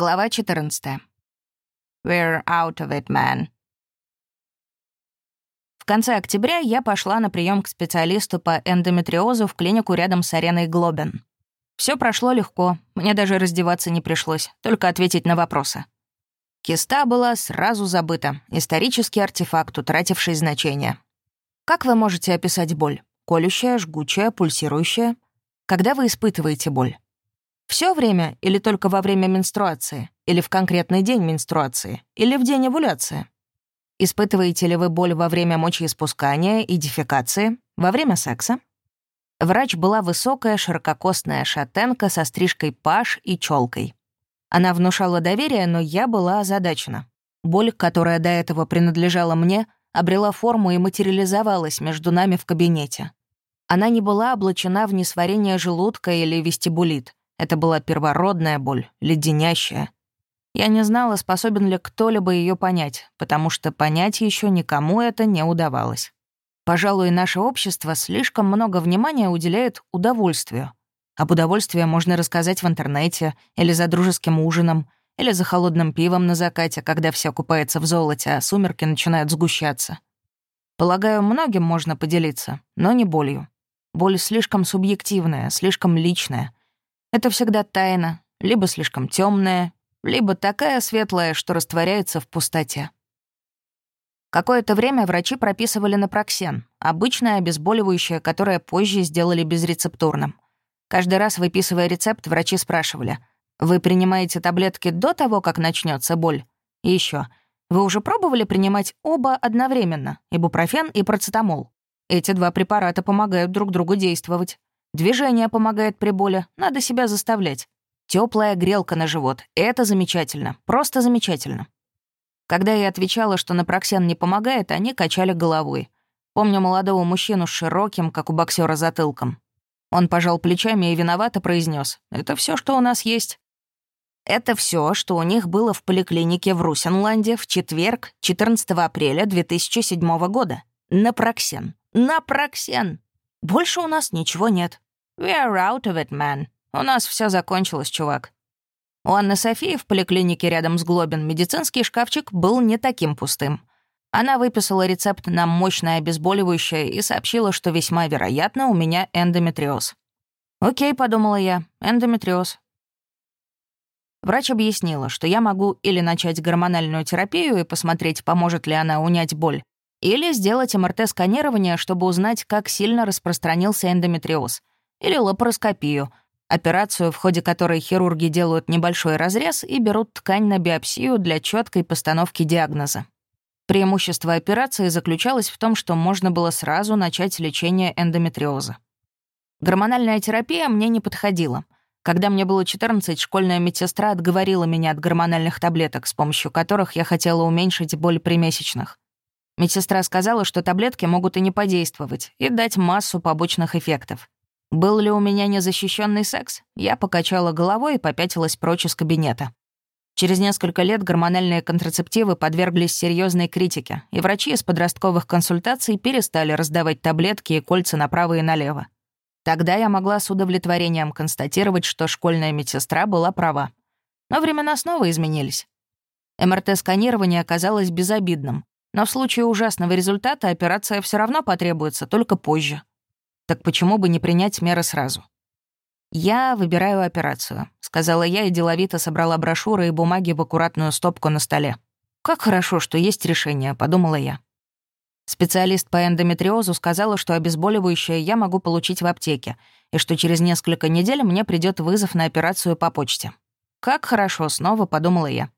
Глава 14. We're out of it, man. В конце октября я пошла на прием к специалисту по эндометриозу в клинику рядом с ареной Глобен. Все прошло легко, мне даже раздеваться не пришлось, только ответить на вопросы. Киста была сразу забыта, исторический артефакт, утративший значение. Как вы можете описать боль? Колющая, жгучая, пульсирующая? Когда вы испытываете боль? Все время или только во время менструации? Или в конкретный день менструации? Или в день овуляции? Испытываете ли вы боль во время мочеиспускания и дефекации? Во время секса? Врач была высокая, ширококосная шатенка со стрижкой паш и челкой. Она внушала доверие, но я была озадачена. Боль, которая до этого принадлежала мне, обрела форму и материализовалась между нами в кабинете. Она не была облачена в несварение желудка или вестибулит. Это была первородная боль, леденящая. Я не знала, способен ли кто-либо ее понять, потому что понять еще никому это не удавалось. Пожалуй, наше общество слишком много внимания уделяет удовольствию. Об удовольствии можно рассказать в интернете, или за дружеским ужином, или за холодным пивом на закате, когда все купается в золоте, а сумерки начинают сгущаться. Полагаю, многим можно поделиться, но не болью. Боль слишком субъективная, слишком личная — это всегда тайна, либо слишком темная, либо такая светлая, что растворяется в пустоте. Какое-то время врачи прописывали напроксен, обычное обезболивающее, которое позже сделали безрецептурным. Каждый раз, выписывая рецепт, врачи спрашивали, «Вы принимаете таблетки до того, как начнется боль?» И еще, «Вы уже пробовали принимать оба одновременно, ибупрофен и процетамол?» Эти два препарата помогают друг другу действовать. Движение помогает при боли, надо себя заставлять. Теплая грелка на живот — это замечательно, просто замечательно. Когда я отвечала, что напроксен не помогает, они качали головой. Помню молодого мужчину с широким, как у боксера, затылком. Он пожал плечами и виновато произнес: «Это все, что у нас есть». Это все, что у них было в поликлинике в Русенланде в четверг, 14 апреля 2007 года. Напроксен. Напроксен. Больше у нас ничего нет. We are out of it, man. У нас все закончилось, чувак. У Анны Софии в поликлинике рядом с Глобин медицинский шкафчик был не таким пустым. Она выписала рецепт на мощное обезболивающее и сообщила, что весьма вероятно у меня эндометриоз. «Окей», — подумала я, — «эндометриоз». Врач объяснила, что я могу или начать гормональную терапию и посмотреть, поможет ли она унять боль, или сделать МРТ-сканирование, чтобы узнать, как сильно распространился эндометриоз. Или лапароскопию, операцию, в ходе которой хирурги делают небольшой разрез и берут ткань на биопсию для четкой постановки диагноза. Преимущество операции заключалось в том, что можно было сразу начать лечение эндометриоза. Гормональная терапия мне не подходила. Когда мне было 14, школьная медсестра отговорила меня от гормональных таблеток, с помощью которых я хотела уменьшить боль при месячных. Медсестра сказала, что таблетки могут и не подействовать, и дать массу побочных эффектов. Был ли у меня незащищенный секс? Я покачала головой и попятилась прочь из кабинета. Через несколько лет гормональные контрацептивы подверглись серьезной критике, и врачи из подростковых консультаций перестали раздавать таблетки и кольца направо и налево. Тогда я могла с удовлетворением констатировать, что школьная медсестра была права. Но времена снова изменились. МРТ-сканирование оказалось безобидным, но в случае ужасного результата операция все равно потребуется, только позже. Так почему бы не принять меры сразу? «Я выбираю операцию», — сказала я и деловито собрала брошюры и бумаги в аккуратную стопку на столе. «Как хорошо, что есть решение», — подумала я. Специалист по эндометриозу сказала, что обезболивающее я могу получить в аптеке, и что через несколько недель мне придет вызов на операцию по почте. «Как хорошо», — снова подумала я.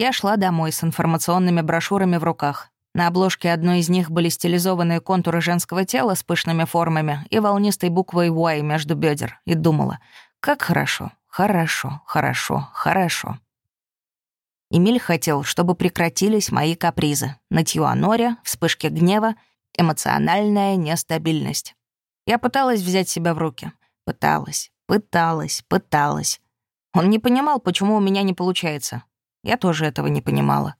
Я шла домой с информационными брошюрами в руках. На обложке одной из них были стилизованные контуры женского тела с пышными формами и волнистой буквой Y между бедер, и думала, как хорошо, хорошо, хорошо, хорошо. Эмиль хотел, чтобы прекратились мои капризы, нытьё о норе, вспышки гнева, эмоциональная нестабильность. Я пыталась взять себя в руки. Пыталась, пыталась, пыталась. Он не понимал, почему у меня не получается. Я тоже этого не понимала.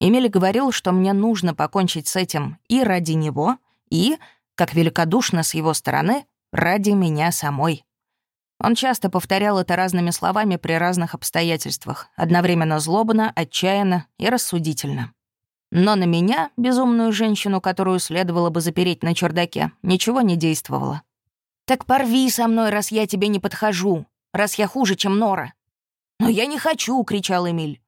Эмили говорил, что мне нужно покончить с этим и ради него, и, как великодушно с его стороны, ради меня самой. Он часто повторял это разными словами при разных обстоятельствах, одновременно злобно, отчаянно и рассудительно. Но на меня, безумную женщину, которую следовало бы запереть на чердаке, ничего не действовало. «Так порви со мной, раз я тебе не подхожу, раз я хуже, чем Нора». «Но я не хочу!» — кричал Эмиль.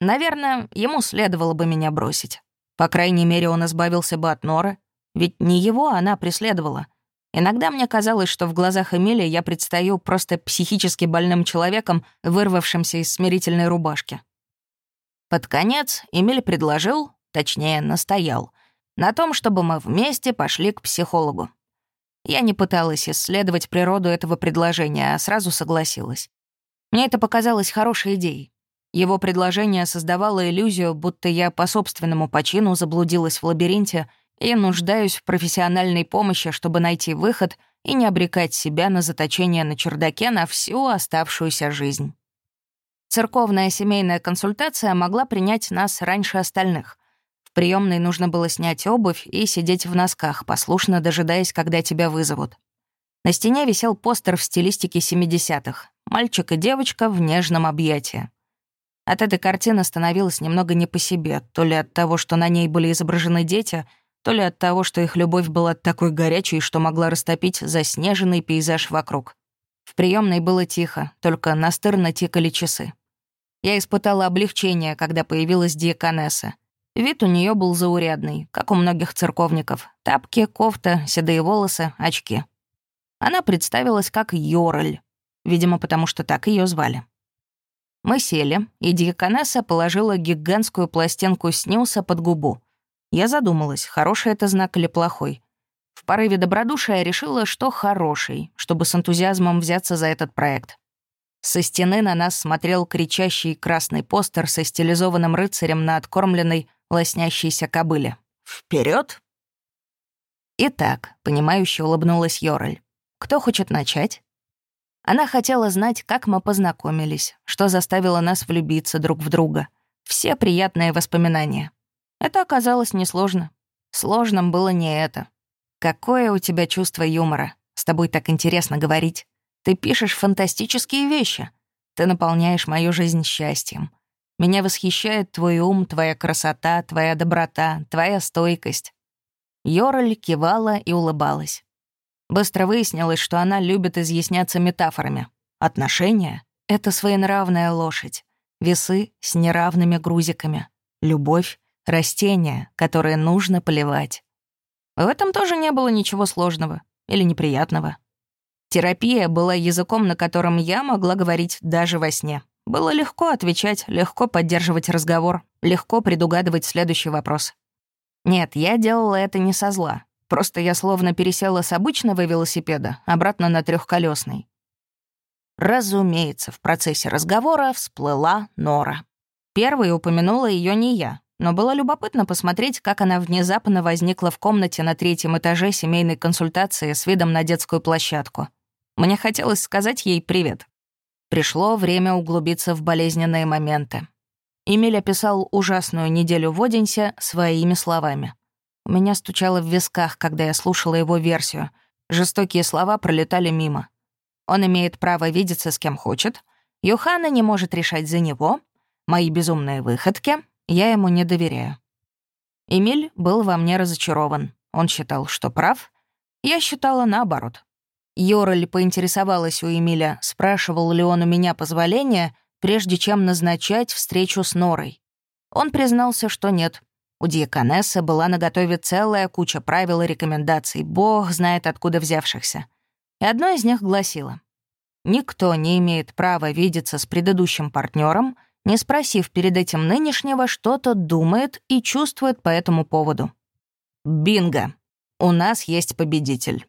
Наверное, ему следовало бы меня бросить. По крайней мере, он избавился бы от Норы, ведь не его она преследовала — Иногда мне казалось, что в глазах Эмили я предстаю просто психически больным человеком, вырвавшимся из смирительной рубашки. Под конец Эмиль предложил, точнее, настоял, на том, чтобы мы вместе пошли к психологу. Я не пыталась исследовать природу этого предложения, а сразу согласилась. Мне это показалось хорошей идеей. Его предложение создавало иллюзию, будто я по собственному почину заблудилась в лабиринте — и нуждаюсь в профессиональной помощи, чтобы найти выход и не обрекать себя на заточение на чердаке на всю оставшуюся жизнь. Церковная семейная консультация могла принять нас раньше остальных. В приемной нужно было снять обувь и сидеть в носках, послушно дожидаясь, когда тебя вызовут. На стене висел постер в стилистике 70-х. Мальчик и девочка в нежном объятии. От этой картины становилось немного не по себе, то ли от того, что на ней были изображены дети — то ли от того, что их любовь была такой горячей, что могла растопить заснеженный пейзаж вокруг. В приемной было тихо, только настырно тикали часы. Я испытала облегчение, когда появилась диаконесса. Вид у нее был заурядный, как у многих церковников. Тапки, кофта, седые волосы, очки. Она представилась как Йорль, видимо, потому что так ее звали. Мы сели, и диаконесса положила гигантскую пластинку снюса под губу — я задумалась, хороший это знак или плохой. В порыве добродушия решила, что хороший, чтобы с энтузиазмом взяться за этот проект. Со стены на нас смотрел кричащий красный постер со стилизованным рыцарем на откормленной, лоснящейся кобыле. Вперед! Итак, понимающе улыбнулась Йораль. Кто хочет начать? Она хотела знать, как мы познакомились, что заставило нас влюбиться друг в друга. Все приятные воспоминания. Это оказалось несложно. Сложным было не это. Какое у тебя чувство юмора? С тобой так интересно говорить. Ты пишешь фантастические вещи. Ты наполняешь мою жизнь счастьем. Меня восхищает твой ум, твоя красота, твоя доброта, твоя стойкость». Йораль кивала и улыбалась. Быстро выяснилось, что она любит изъясняться метафорами. Отношения — это своенравная лошадь, весы с неравными грузиками, любовь растения, которые нужно поливать. В этом тоже не было ничего сложного или неприятного. Терапия была языком, на котором я могла говорить даже во сне. Было легко отвечать, легко поддерживать разговор, легко предугадывать следующий вопрос. Нет, я делала это не со зла. Просто я словно пересела с обычного велосипеда обратно на трехколесный. Разумеется, в процессе разговора всплыла Нора. Первой упомянула ее не я, но было любопытно посмотреть, как она внезапно возникла в комнате на третьем этаже семейной консультации с видом на детскую площадку. Мне хотелось сказать ей «привет». Пришло время углубиться в болезненные моменты. Эмиль описал ужасную неделю в Одинсе своими словами. Меня стучало в висках, когда я слушала его версию. Жестокие слова пролетали мимо. Он имеет право видеться с кем хочет. Юхана не может решать за него. Мои безумные выходки — я ему не доверяю. Эмиль был во мне разочарован. Он считал, что прав. Я считала наоборот. Йораль поинтересовалась у Эмиля, спрашивал ли он у меня позволения, прежде чем назначать встречу с Норой. Он признался, что нет. У диаконессы была наготове целая куча правил и рекомендаций, бог знает откуда взявшихся. И одно из них гласило. «Никто не имеет права видеться с предыдущим партнером, не спросив перед этим нынешнего, что тот думает и чувствует по этому поводу. Бинго! У нас есть победитель.